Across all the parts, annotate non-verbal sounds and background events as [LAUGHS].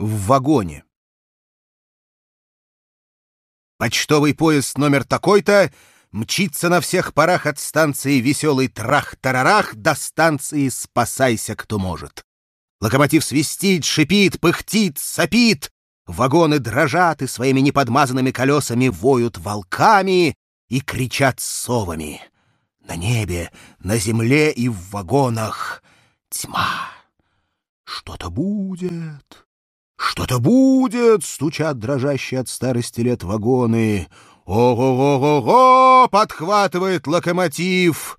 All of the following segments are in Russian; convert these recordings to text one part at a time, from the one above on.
в вагоне. Почтовый поезд номер такой-то мчится на всех парах от станции «Веселый трах-тарарах» до станции «Спасайся, кто может». Локомотив свистит, шипит, пыхтит, сопит. Вагоны дрожат и своими неподмазанными колесами воют волками и кричат совами. На небе, на земле и в вагонах тьма. Что-то будет, что-то будет, стучат дрожащие от старости лет вагоны. Ого-го-го-го! подхватывает локомотив.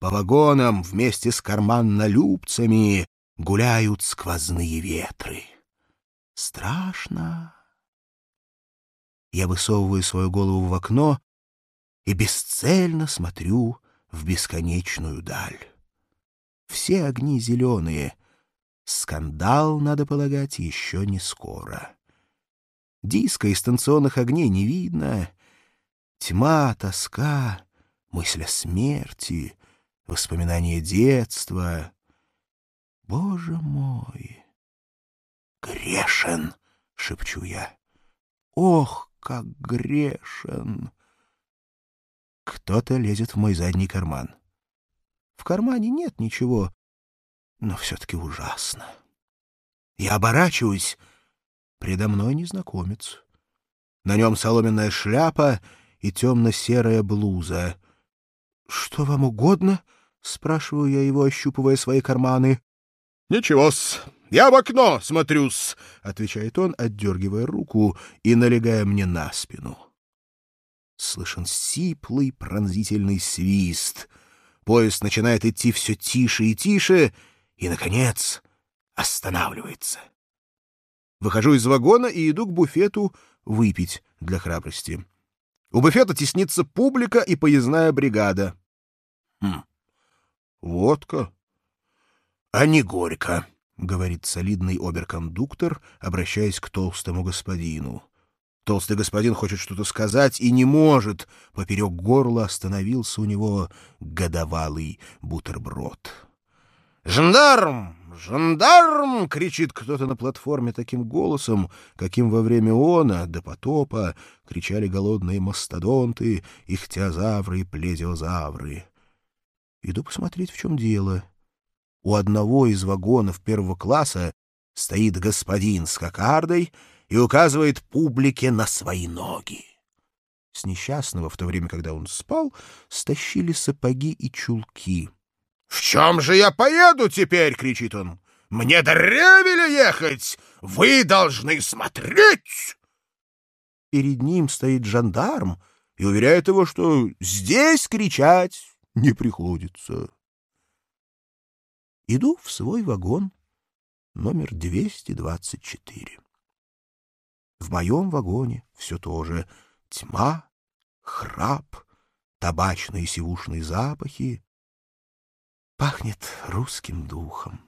По вагонам вместе с карманнолюбцами гуляют сквозные ветры. Страшно. Я высовываю свою голову в окно и бесцельно смотрю в бесконечную даль. Все огни зеленые. Скандал, надо полагать, еще не скоро. Диска из станционных огней не видно. Тьма, тоска, мысль о смерти, воспоминания детства. Боже мой! Грешен, шепчу я. Ох, как грешен! Кто-то лезет в мой задний карман. В кармане нет ничего, но все-таки ужасно. Я оборачиваюсь. Предо мной незнакомец. На нем соломенная шляпа и темно-серая блуза. — Что вам угодно? — спрашиваю я его, ощупывая свои карманы. — Ничего-с, я в окно смотрю-с, — отвечает он, отдергивая руку и налегая мне на спину. Слышен сиплый пронзительный свист. Поезд начинает идти все тише и тише, и, наконец, останавливается. Выхожу из вагона и иду к буфету выпить для храбрости. У буфета теснится публика и поездная бригада. Хм, водка. А не горько, — говорит солидный оберкондуктор, обращаясь к толстому господину. Толстый господин хочет что-то сказать и не может. Поперек горла остановился у него годовалый бутерброд. «Жандарм! «Жандарм!» — кричит кто-то на платформе таким голосом, каким во время она, до потопа, кричали голодные мастодонты, ихтиозавры и плезиозавры. Иду посмотреть, в чем дело. У одного из вагонов первого класса стоит господин с кокардой и указывает публике на свои ноги. С несчастного, в то время, когда он спал, стащили сапоги и чулки — «В чем же я поеду теперь?» — кричит он. «Мне до Ревеля ехать! Вы должны смотреть!» Перед ним стоит жандарм и уверяет его, что здесь кричать не приходится. Иду в свой вагон номер 224. В моем вагоне все то же тьма, храп, табачные сивушные запахи, Пахнет русским духом.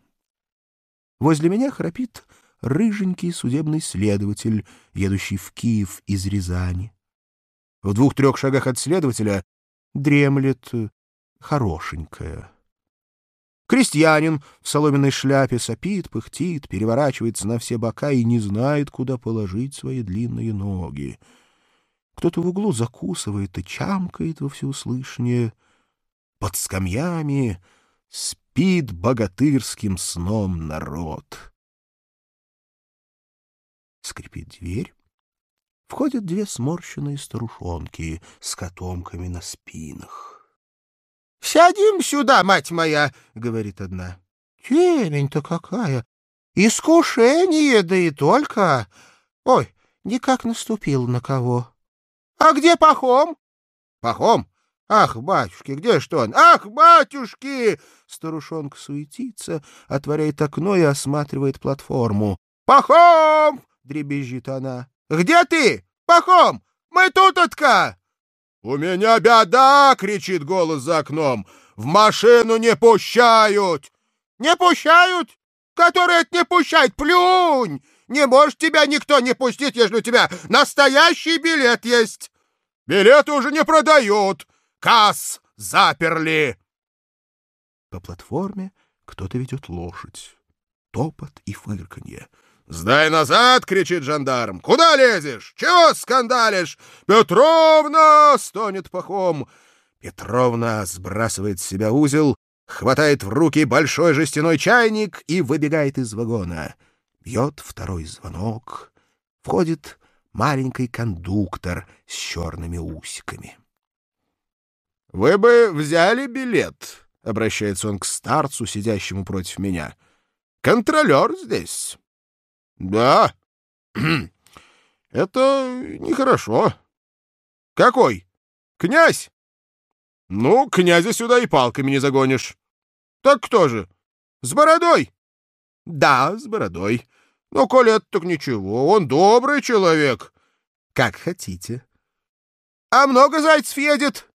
Возле меня храпит рыженький судебный следователь, едущий в Киев из Рязани. В двух-трех шагах от следователя дремлет хорошенькая. Крестьянин в соломенной шляпе сопит, пыхтит, переворачивается на все бока и не знает, куда положить свои длинные ноги. Кто-то в углу закусывает и чамкает во всеуслышание. Под скамьями Спит богатырским сном народ. Скрипит дверь. Входят две сморщенные старушонки с котомками на спинах. — Сядем сюда, мать моя, — говорит одна. — Темень-то какая! Искушение, да и только! Ой, никак наступил на кого. — А где Пахом? — Пахом? «Ах, батюшки, где что он? Ах, батюшки!» Старушонка суетится, отворяет окно и осматривает платформу. «Пахом!» — дребезжит она. «Где ты? Пахом! Мы тут отка!» «У меня беда!» — кричит голос за окном. «В машину не пущают!» «Не пущают? Который это не пущает? Плюнь! Не может тебя никто не пустить, если у тебя настоящий билет есть!» «Билеты уже не продают!» Касс заперли!» По платформе кто-то ведет лошадь. Топот и фырканье. «Сдай назад!» — кричит жандарм. «Куда лезешь? Чего скандалишь?» «Петровна!» — стонет пахом. Петровна сбрасывает с себя узел, хватает в руки большой жестяной чайник и выбегает из вагона. Бьет второй звонок. Входит маленький кондуктор с черными усиками. — Вы бы взяли билет, — обращается он к старцу, сидящему против меня. — Контролер здесь. — Да. [CLEARS THROAT] — Это нехорошо. — Какой? Князь? — Ну, князя сюда и палками не загонишь. — Так кто же? С бородой? — Да, с бородой. Ну, коли так ничего, он добрый человек. — Как хотите. — А много зайцев едет? —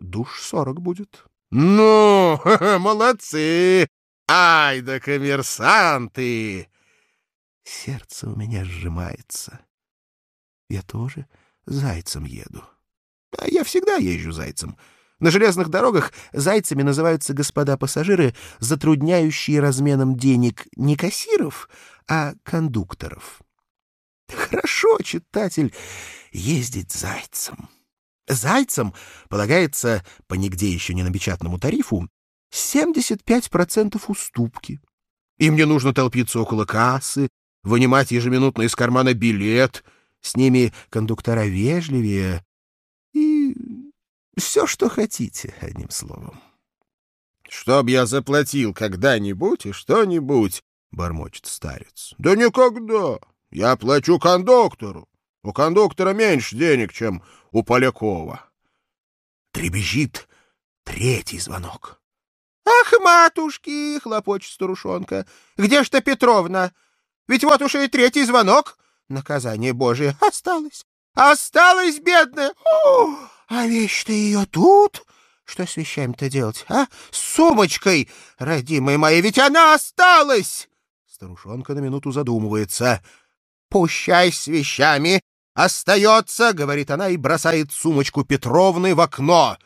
Душ сорок будет. — Ну, [LAUGHS] молодцы! Ай да коммерсанты! Сердце у меня сжимается. Я тоже зайцем еду. А я всегда езжу зайцем. На железных дорогах зайцами называются господа пассажиры, затрудняющие разменом денег не кассиров, а кондукторов. Хорошо, читатель, ездить зайцем. Зайцам полагается, по нигде еще не напечатанному тарифу, 75% уступки. Им не нужно толпиться около кассы, вынимать ежеминутно из кармана билет. С ними кондуктора вежливее, все, что хотите, одним словом. — Чтоб я заплатил когда-нибудь и что-нибудь, — бормочет старец. — Да никогда. Я плачу кондуктору. У кондуктора меньше денег, чем у Полякова. Требежит третий звонок. — Ах, матушки! — хлопочет старушонка. — Где ж-то Петровна? Ведь вот уж и третий звонок. Наказание Божие осталось. Осталось, бедная. О! А вещь-то ее тут? Что с вещами-то делать, а? С сумочкой, родимая моя, ведь она осталась!» Старушонка на минуту задумывается. «Пущай с вещами, остается!» — говорит она и бросает сумочку Петровны в окно.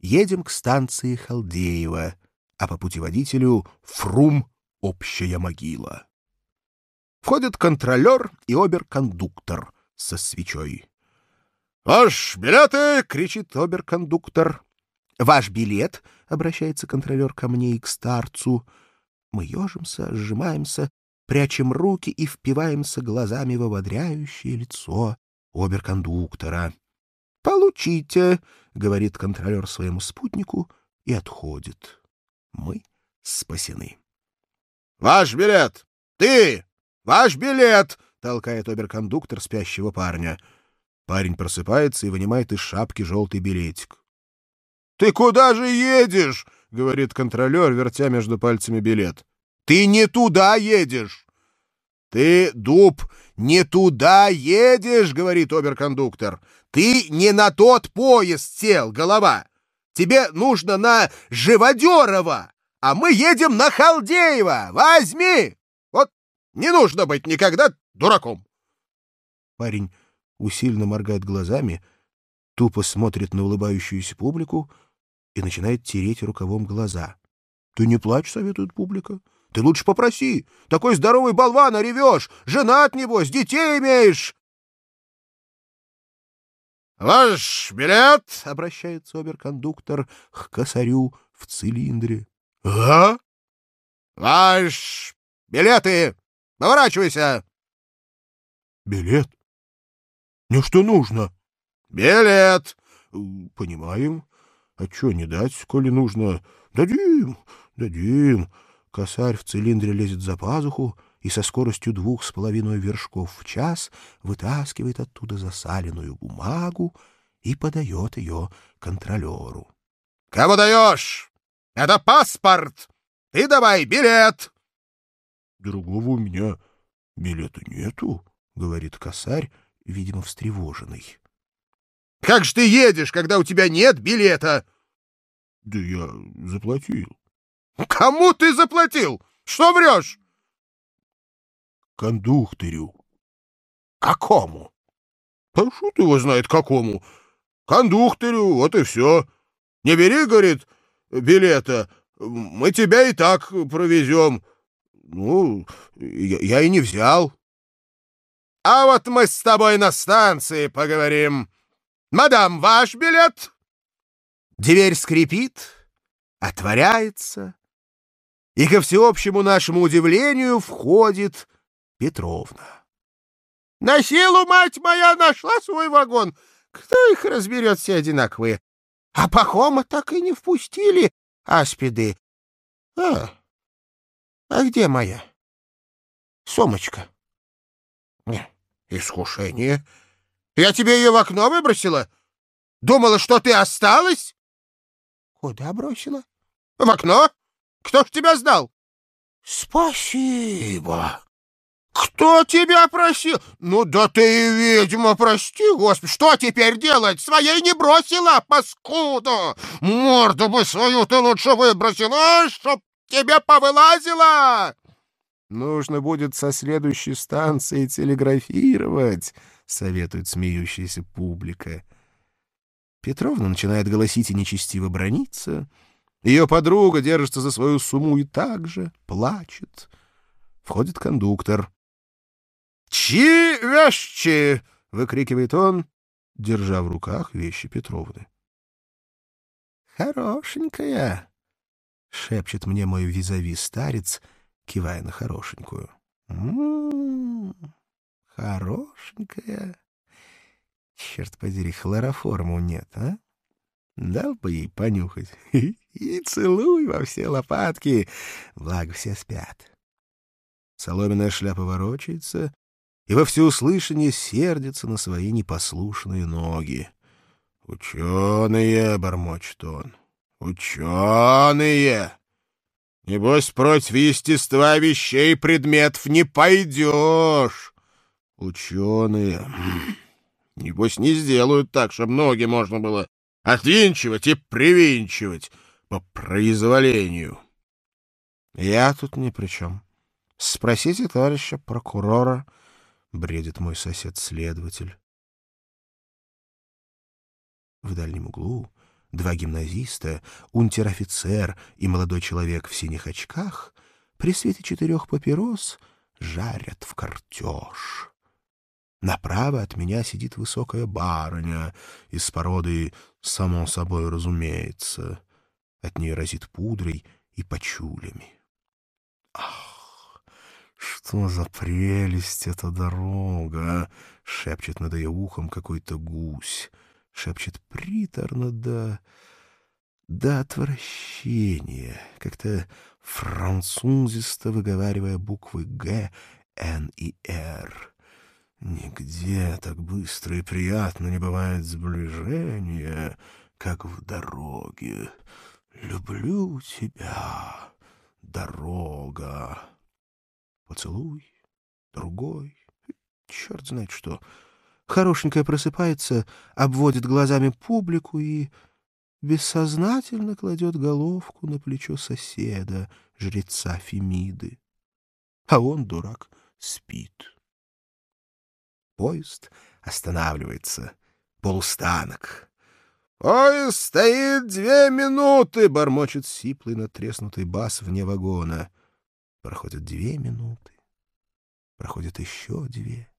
Едем к станции Халдеева, а по путеводителю Фрум — общая могила. Входят контролер и оберкондуктор со свечой. «Ваш билеты!» — кричит оберкондуктор. «Ваш билет!» — обращается контролер ко мне и к старцу. Мы ежимся, сжимаемся, прячем руки и впиваемся глазами в ободряющее лицо оберкондуктора. «Получите!» — говорит контролер своему спутнику и отходит. Мы спасены. «Ваш билет! Ты! Ваш билет!» — толкает оберкондуктор спящего парня. Парень просыпается и вынимает из шапки желтый билетик. — Ты куда же едешь? — говорит контролер, вертя между пальцами билет. — Ты не туда едешь! — Ты, дуб, не туда едешь, — говорит оберкондуктор. — Ты не на тот поезд сел, голова. Тебе нужно на Живодерова, а мы едем на Халдеева. Возьми! Вот не нужно быть никогда дураком. Парень усиленно моргает глазами, тупо смотрит на улыбающуюся публику и начинает тереть рукавом глаза. — Ты не плачь, — советует публика. — Ты лучше попроси. Такой здоровый болван, а ревешь. Женат, небось, детей имеешь. — Ваш билет, — обращается оберкондуктор к косарю в цилиндре. — А? — Ваш билеты! Поворачивайся! — Билет? Мне что нужно? Билет. Понимаем. А что не дать, коли нужно? Дадим, дадим. Косарь в цилиндре лезет за пазуху и со скоростью двух с половиной вершков в час вытаскивает оттуда засаленную бумагу и подает ее контролеру. — Кого даешь? Это паспорт! Ты давай билет! — Другого у меня билета нету, — говорит косарь видимо, встревоженный. — Как же ты едешь, когда у тебя нет билета? — Да я заплатил. — Кому ты заплатил? Что врешь? — Кондукторю. — Какому? — А что ты его знает какому? Кондукторю, вот и все. Не бери, говорит, билета, мы тебя и так провезем. Ну, я, я и не взял. А вот мы с тобой на станции поговорим. Мадам, ваш билет? Дверь скрипит, отворяется, и ко всеобщему нашему удивлению входит Петровна. На силу, мать моя, нашла свой вагон. Кто их разберет, все одинаковые. А Пахома так и не впустили, аспиды. А, а где моя сумочка? Искушение. Я тебе ее в окно выбросила? Думала, что ты осталась? Куда бросила? В окно? Кто ж тебя сдал? Спасибо. Кто тебя просил? Ну да ты и ведьма, прости, господи. Что теперь делать? Своей не бросила, паскуда. Морду бы свою ты лучше выбросила, чтоб тебе повылазила. Нужно будет со следующей станции телеграфировать, советует смеющаяся публика. Петровна начинает голосить и нечестиво брониться. Ее подруга держится за свою сумму и также плачет. Входит кондуктор. «Чьи вещи?» — выкрикивает он, держа в руках вещи Петровны. «Хорошенькая!» — шепчет мне мой визави старец — кивая на хорошенькую. «М-м-м, хорошенькая. Черт подери, хлороформу нет, а? Дал бы ей понюхать. [LAUGHS] И целуй во все лопатки, благо все спят». Соломенная шляпа ворочается и во всеуслышание сердится на свои непослушные ноги. «Ученые!» — бормочет он. «Ученые!» Небось, против естества вещей предметов не пойдешь. Ученые, [CLEARS THROAT] небось, не сделают так, чтобы ноги можно было отвинчивать и привинчивать по произволению. Я тут ни при чем. Спросите товарища прокурора, — бредит мой сосед-следователь. В дальнем углу два гимназиста, унтер-офицер и молодой человек в синих очках при свете четырех папирос жарят в картеж. Направо от меня сидит высокая барыня из породы «само собой разумеется». От нее разит пудрой и почулями. «Ах, что за прелесть эта дорога!» — шепчет над ее ухом какой-то гусь шепчет приторно да... до отвращения, как-то французисто выговаривая буквы «Г», «Н» и «Р». Нигде так быстро и приятно не бывает сближения, как в дороге. Люблю тебя, дорога. Поцелуй, другой, черт знает что — Хорошенькая просыпается, обводит глазами публику и бессознательно кладет головку на плечо соседа, жреца Фемиды. А он, дурак, спит. Поезд останавливается. Полстанок. «Поезд стоит две минуты!» — бормочет сиплый натреснутый бас вне вагона. Проходят две минуты. Проходят еще две.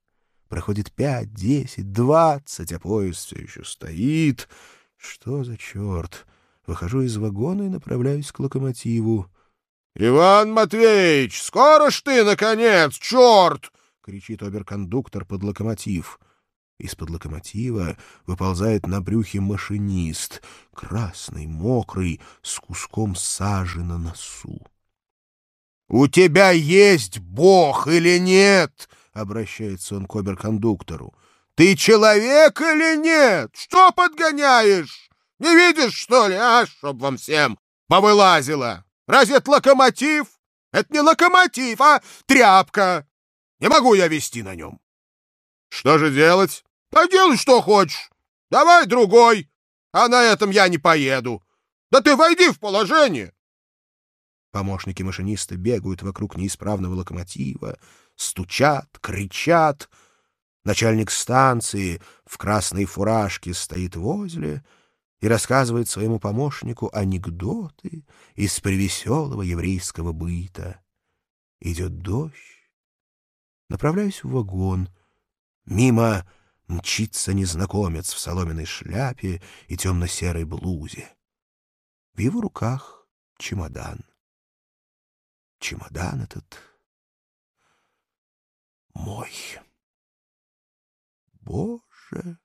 Проходит пять, десять, двадцать, а поезд все еще стоит. Что за черт? Выхожу из вагона и направляюсь к локомотиву. — Иван Матвеевич, скоро ж ты, наконец, черт! — кричит оберкондуктор под локомотив. Из-под локомотива выползает на брюхе машинист, красный, мокрый, с куском сажи на носу. — У тебя есть Бог или нет? — обращается он к оберкондуктору. — Ты человек или нет? Что подгоняешь? Не видишь, что ли, а? Чтоб вам всем повылазило. Разве это локомотив? Это не локомотив, а тряпка. Не могу я вести на нем. Что же делать? Да что хочешь. Давай другой. А на этом я не поеду. Да ты войди в положение. Помощники машиниста бегают вокруг неисправного локомотива, стучат, кричат. Начальник станции в красной фуражке стоит возле и рассказывает своему помощнику анекдоты из привеселого еврейского быта. Идет дождь. Направляюсь в вагон. Мимо мчится незнакомец в соломенной шляпе и темно-серой блузе. В его руках чемодан. Чемодан этот мой. Боже!